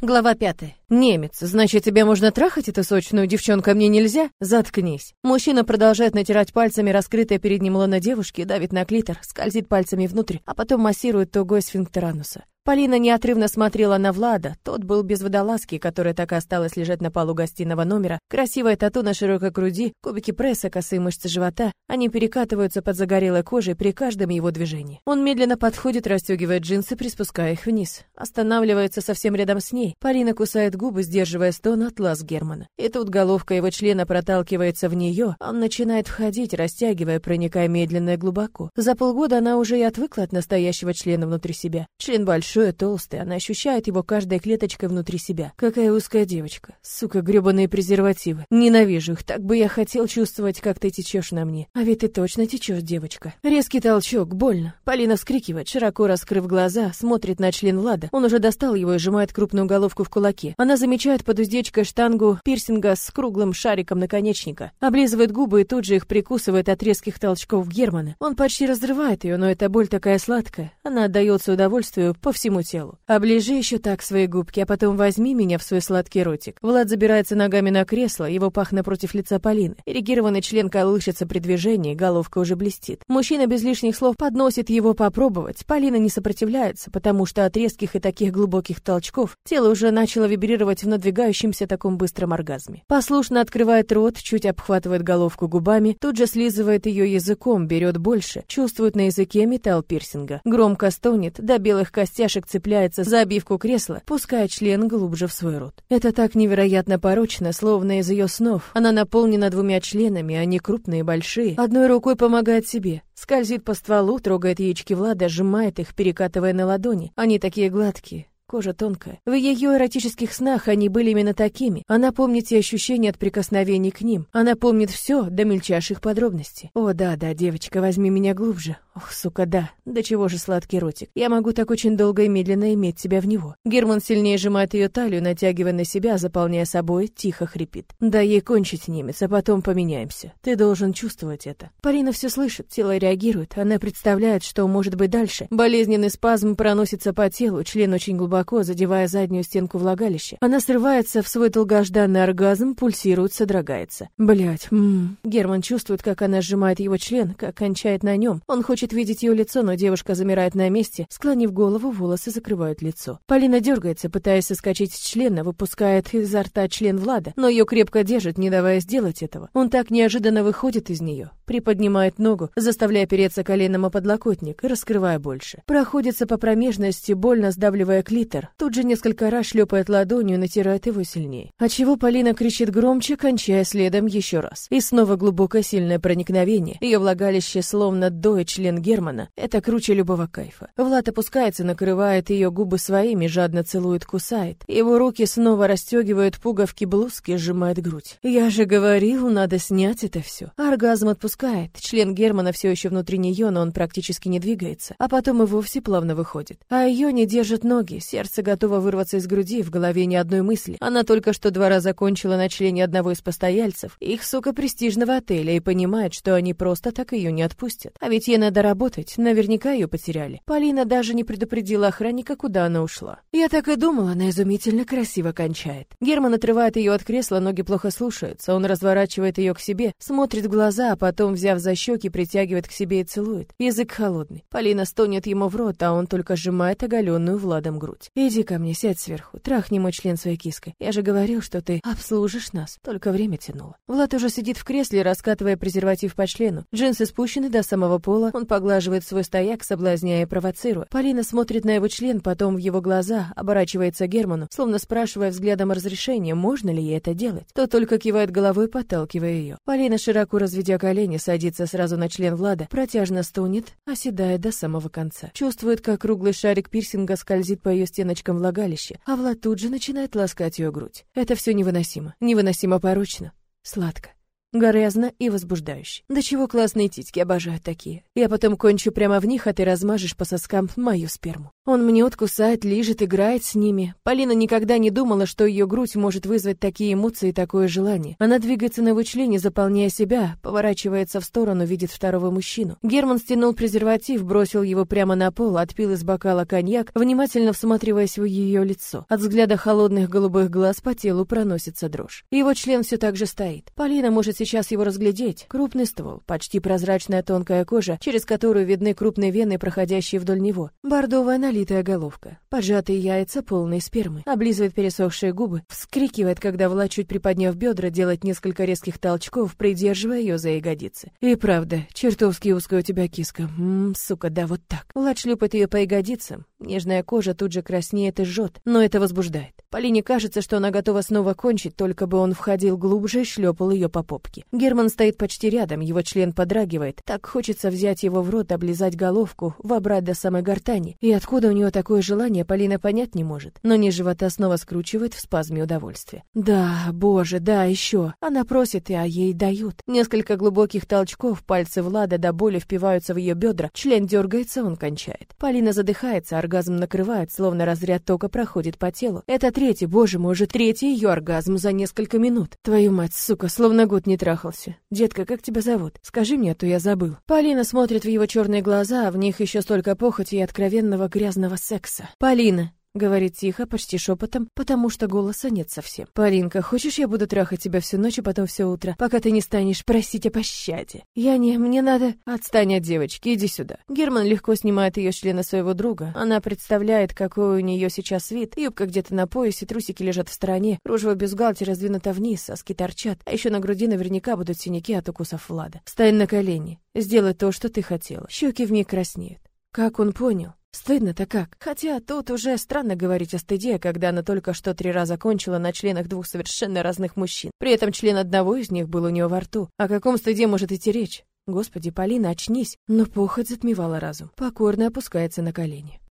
Глава пятая. Немец, значит, тебе можно трахать эту сочную девчонку, а мне нельзя? Заткнись. Мужчина продолжает натирать пальцами раскрытое перед ним лоно девушки, давит на клитор, скользит пальцами внутрь, а потом массирует тугой сфинктер ануса. Полина неотрывно смотрела на Влада. Тот был без водолазки, которая так и осталась лежать на полу гостиного номера. Красивая тату на широкой груди, кубики пресса, косые мышцы живота. Они перекатываются под загорелой кожей при каждом его движении. Он медленно подходит, расстегивает джинсы, приспуская их вниз. Останавливается совсем рядом с ней. Полина кусает губы, сдерживая стон от лаз Германа. И тут головка его члена проталкивается в нее. Он начинает входить, растягивая, проникая медленно и глубоко. За полгода она уже и отвыкла от настоящего члена внутри себя. Член большой, большой и она ощущает его каждой клеточкой внутри себя. Какая узкая девочка. Сука, гребаные презервативы. Ненавижу их, так бы я хотел чувствовать, как ты течешь на мне. А ведь ты точно течешь, девочка. Резкий толчок, больно. Полина вскрикивает, широко раскрыв глаза, смотрит на член Влада. Он уже достал его и сжимает крупную головку в кулаке. Она замечает под уздечкой штангу пирсинга с круглым шариком наконечника. Облизывает губы и тут же их прикусывает от резких толчков Германа. Он почти разрывает ее, но эта боль такая сладкая. Она отдается удовольствию по всему всему телу. Оближи еще так свои губки, а потом возьми меня в свой сладкий ротик. Влад забирается ногами на кресло, его пах напротив лица Полины. Эрегированный член колышется при движении, головка уже блестит. Мужчина без лишних слов подносит его попробовать. Полина не сопротивляется, потому что от резких и таких глубоких толчков тело уже начало вибрировать в надвигающемся таком быстром оргазме. Послушно открывает рот, чуть обхватывает головку губами, тут же слизывает ее языком, берет больше, чувствует на языке металл пирсинга. Громко стонет, до белых костяшек костяшек цепляется за обивку кресла, пуская член глубже в свой рот. Это так невероятно порочно, словно из ее снов. Она наполнена двумя членами, они крупные и большие. Одной рукой помогает себе, скользит по стволу, трогает яички Влада, сжимает их, перекатывая на ладони. Они такие гладкие. Кожа тонкая. В ее эротических снах они были именно такими. Она помнит те ощущения от прикосновений к ним. Она помнит все до мельчайших подробностей. О, да, да, девочка, возьми меня глубже. Ох, сука, да. Да чего же сладкий ротик. Я могу так очень долго и медленно иметь тебя в него. Герман сильнее сжимает ее талию, натягивая на себя, заполняя собой, тихо хрипит. Да ей кончить, немец, а потом поменяемся. Ты должен чувствовать это. Полина все слышит, тело реагирует. Она представляет, что может быть дальше. Болезненный спазм проносится по телу, член очень глубоко, задевая заднюю стенку влагалища. Она срывается в свой долгожданный оргазм, пульсирует, содрогается. Блять, ммм. Герман чувствует, как она сжимает его член, как кончает на нем. Он хочет видеть ее лицо, но девушка замирает на месте, склонив голову, волосы закрывают лицо. Полина дергается, пытаясь соскочить с члена, выпускает изо рта член Влада, но ее крепко держит, не давая сделать этого. Он так неожиданно выходит из нее, приподнимает ногу, заставляя опереться коленом о подлокотник, раскрывая больше. Проходится по промежности, больно сдавливая клитор. Тут же несколько раз шлепает ладонью и натирает его сильнее. Отчего Полина кричит громче, кончая следом еще раз. И снова глубокое сильное проникновение. Ее влагалище словно доет член Германа — это круче любого кайфа. Влад опускается, накрывает ее губы своими, жадно целует, кусает. Его руки снова расстегивают пуговки блузки, сжимает грудь. Я же говорил, надо снять это все. Оргазм отпускает. Член Германа все еще внутри нее, но он практически не двигается. А потом и вовсе плавно выходит. А ее не держат ноги, сердце готово вырваться из груди, в голове ни одной мысли. Она только что два раза кончила на члене одного из постояльцев, их, сука, престижного отеля, и понимает, что они просто так ее не отпустят. А ведь ей надо работать, наверняка ее потеряли. Полина даже не предупредила охранника, куда она ушла. Я так и думала, она изумительно красиво кончает. Герман отрывает ее от кресла, ноги плохо слушаются. Он разворачивает ее к себе, смотрит в глаза, а потом, взяв за щеки, притягивает к себе и целует. Язык холодный. Полина стонет ему в рот, а он только сжимает оголенную Владом грудь. «Иди ко мне, сядь сверху, трахни мой член своей киской. Я же говорил, что ты обслужишь нас, только время тянуло». Влад уже сидит в кресле, раскатывая презерватив по члену. Джинсы спущены до самого пола, он поглаживает свой стояк, соблазняя и провоцируя. Полина смотрит на его член, потом в его глаза, оборачивается Герману, словно спрашивая взглядом разрешения, можно ли ей это делать. Тот только кивает головой, подталкивая ее. Полина, широко разведя колени, садится сразу на член Влада, протяжно стонет, оседая до самого конца. Чувствует, как круглый шарик пирсинга скользит по ее стеночкам влагалища, а Влад тут же начинает ласкать ее грудь. Это все невыносимо, невыносимо порочно, сладко. Грязно и возбуждающе. Да чего классные титьки, обожаю такие. Я потом кончу прямо в них, а ты размажешь по соскам мою сперму. Он мнет, кусает, лижет, играет с ними. Полина никогда не думала, что ее грудь может вызвать такие эмоции и такое желание. Она двигается на его члене, заполняя себя, поворачивается в сторону, видит второго мужчину. Герман стянул презерватив, бросил его прямо на пол, отпил из бокала коньяк, внимательно всматриваясь в ее лицо. От взгляда холодных голубых глаз по телу проносится дрожь. Его член все так же стоит. Полина может сейчас его разглядеть. Крупный ствол, почти прозрачная тонкая кожа, через которую видны крупные вены, проходящие вдоль него. Бордовая налитая головка, поджатые яйца, полные спермы, облизывает пересохшие губы, вскрикивает, когда Влад, чуть приподняв бедра, делает несколько резких толчков, придерживая ее за ягодицы. И правда, чертовски узкая у тебя киска. Ммм, сука, да вот так. Влад шлепает ее по ягодицам. Нежная кожа тут же краснеет и жжет, но это возбуждает. Полине кажется, что она готова снова кончить, только бы он входил глубже и шлепал ее по попке. Герман стоит почти рядом, его член подрагивает. Так хочется взять его в рот, облизать головку, вобрать до самой гортани. И откуда у нее такое желание, Полина понять не может. Но низ живота снова скручивает в спазме удовольствия. Да, боже, да, еще. Она просит, и а ей дают. Несколько глубоких толчков, пальцы Влада до боли впиваются в ее бедра, член дергается, он кончает. Полина задыхается, оргазм накрывает, словно разряд тока проходит по телу. Это третий, боже мой, уже третий ее оргазм за несколько минут. Твою мать, сука, словно год не трахался. Детка, как тебя зовут? Скажи мне, а то я забыл. Полина смотрит в его черные глаза, а в них еще столько похоти и откровенного грязного секса. Полина, Говорит тихо, почти шепотом, потому что голоса нет совсем. «Полинка, хочешь, я буду трахать тебя всю ночь, а потом все утро, пока ты не станешь просить о пощаде?» «Я не, мне надо...» «Отстань от девочки, иди сюда». Герман легко снимает ее члена своего друга. Она представляет, какой у нее сейчас вид. Юбка где-то на поясе, трусики лежат в стороне, кружево бюстгальтера сдвинуто вниз, соски торчат, а еще на груди наверняка будут синяки от укусов Влада. «Встань на колени. Сделай то, что ты хотела». Щеки вмиг краснеют. Как он понял? Стыдно-то как. Хотя тут уже странно говорить о стыде, когда она только что три раза кончила на членах двух совершенно разных мужчин. При этом член одного из них был у нее во рту. О каком стыде может идти речь? Господи, Полина, очнись. Но похоть затмевала разум. Покорно опускается на колени.